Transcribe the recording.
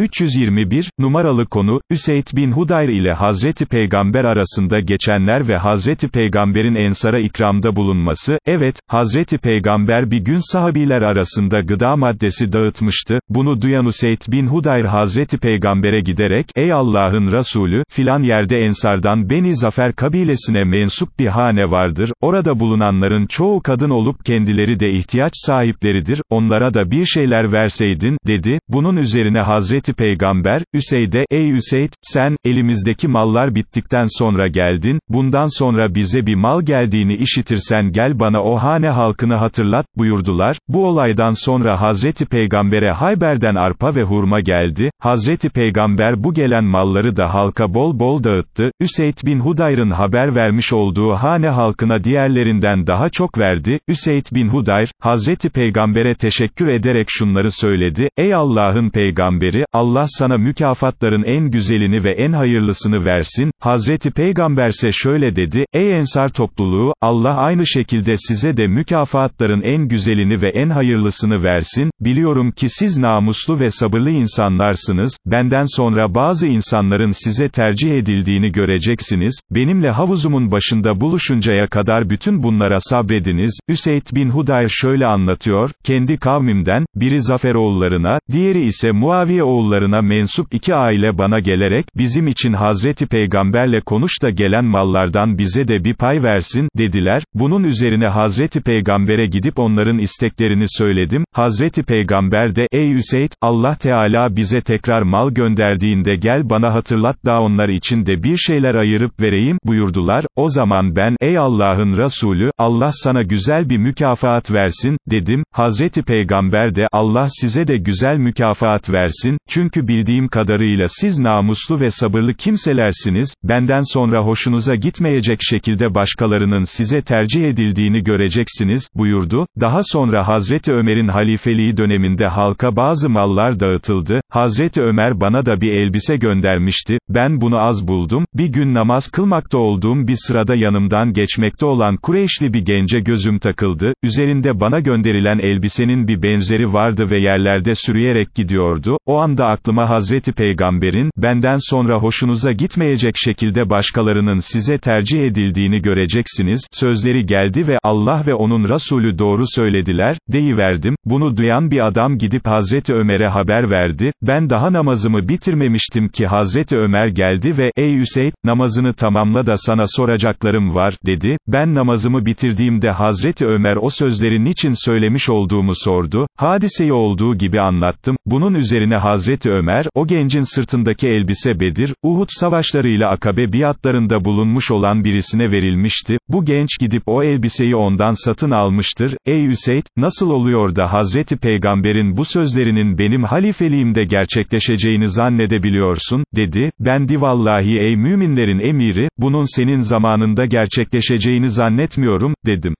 321, numaralı konu, Üseyd bin Hudayr ile Hazreti Peygamber arasında geçenler ve Hazreti Peygamber'in ensara ikramda bulunması, evet, Hazreti Peygamber bir gün sahabiler arasında gıda maddesi dağıtmıştı, bunu duyan Üseyd bin Hudayr Hazreti Peygamber'e giderek, ey Allah'ın Resulü, filan yerde ensardan Beni Zafer kabilesine mensup bir hane vardır, orada bulunanların çoğu kadın olup kendileri de ihtiyaç sahipleridir, onlara da bir şeyler verseydin, dedi, bunun üzerine Hazreti Hazreti Peygamber, Üseyd'e, ey Üseyd, sen, elimizdeki mallar bittikten sonra geldin, bundan sonra bize bir mal geldiğini işitirsen gel bana o hane halkını hatırlat, buyurdular, bu olaydan sonra Hazreti Peygamber'e Hayber'den arpa ve hurma geldi, Hazreti Peygamber bu gelen malları da halka bol bol dağıttı, Üseyd bin Hudayr'ın haber vermiş olduğu hane halkına diğerlerinden daha çok verdi, Üseyd bin Hudayr, Hazreti Peygamber'e teşekkür ederek şunları söyledi, ey Allah'ın peygamberi, Allah sana mükafatların en güzelini ve en hayırlısını versin, Hazreti Peygamberse şöyle dedi, ey ensar topluluğu, Allah aynı şekilde size de mükafatların en güzelini ve en hayırlısını versin, biliyorum ki siz namuslu ve sabırlı insanlarsınız, benden sonra bazı insanların size tercih edildiğini göreceksiniz, benimle havuzumun başında buluşuncaya kadar bütün bunlara sabrediniz, Üseyd bin Hudayr şöyle anlatıyor, kendi kavmimden, biri Zaferoğullarına, diğeri ise Muaviye oğullarına, oğullarına mensup iki aile bana gelerek, bizim için Hazreti Peygamberle konuş da gelen mallardan bize de bir pay versin, dediler, bunun üzerine Hazreti Peygamber'e gidip onların isteklerini söyledim, Hazreti Peygamber de, ey Üseyd, Allah Teala bize tekrar mal gönderdiğinde gel bana hatırlat da onlar için de bir şeyler ayırıp vereyim, buyurdular, o zaman ben, ey Allah'ın Resulü, Allah sana güzel bir mükafat versin, dedim, Hazreti Peygamber de, Allah size de güzel mükafat versin, çünkü bildiğim kadarıyla siz namuslu ve sabırlı kimselersiniz, benden sonra hoşunuza gitmeyecek şekilde başkalarının size tercih edildiğini göreceksiniz, buyurdu. Daha sonra Hazreti Ömer'in halifeliği döneminde halka bazı mallar dağıtıldı, Hazreti Ömer bana da bir elbise göndermişti, ben bunu az buldum, bir gün namaz kılmakta olduğum bir sırada yanımdan geçmekte olan Kureyşli bir gence gözüm takıldı, üzerinde bana gönderilen elbisenin bir benzeri vardı ve yerlerde sürüyerek gidiyordu, o anda aklıma Hazreti Peygamber'in, benden sonra hoşunuza gitmeyecek şekilde başkalarının size tercih edildiğini göreceksiniz, sözleri geldi ve, Allah ve onun Resulü doğru söylediler, deyiverdim, bunu duyan bir adam gidip Hazreti Ömer'e haber verdi, ben daha namazımı bitirmemiştim ki Hazreti Ömer geldi ve, ey Hüseyin, namazını tamamla da sana soracaklarım var, dedi, ben namazımı bitirdiğimde Hazreti Ömer o sözleri niçin söylemiş olduğumu sordu, hadiseyi olduğu gibi anlattım, bunun üzerine Hazreti Ömer, o gencin sırtındaki elbise Bedir, Uhud savaşlarıyla akabe biatlarında bulunmuş olan birisine verilmişti, bu genç gidip o elbiseyi ondan satın almıştır, ey Üseyd, nasıl oluyor da Hazreti Peygamber'in bu sözlerinin benim halifeliğimde gerçekleşeceğini zannedebiliyorsun, dedi, ben divallahi ey müminlerin emiri, bunun senin zamanında gerçekleşeceğini zannetmiyorum, dedim.